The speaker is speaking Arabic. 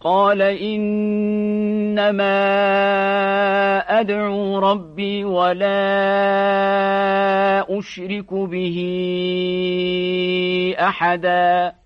قال إنما أدعو ربي ولا أشرك به أحداً.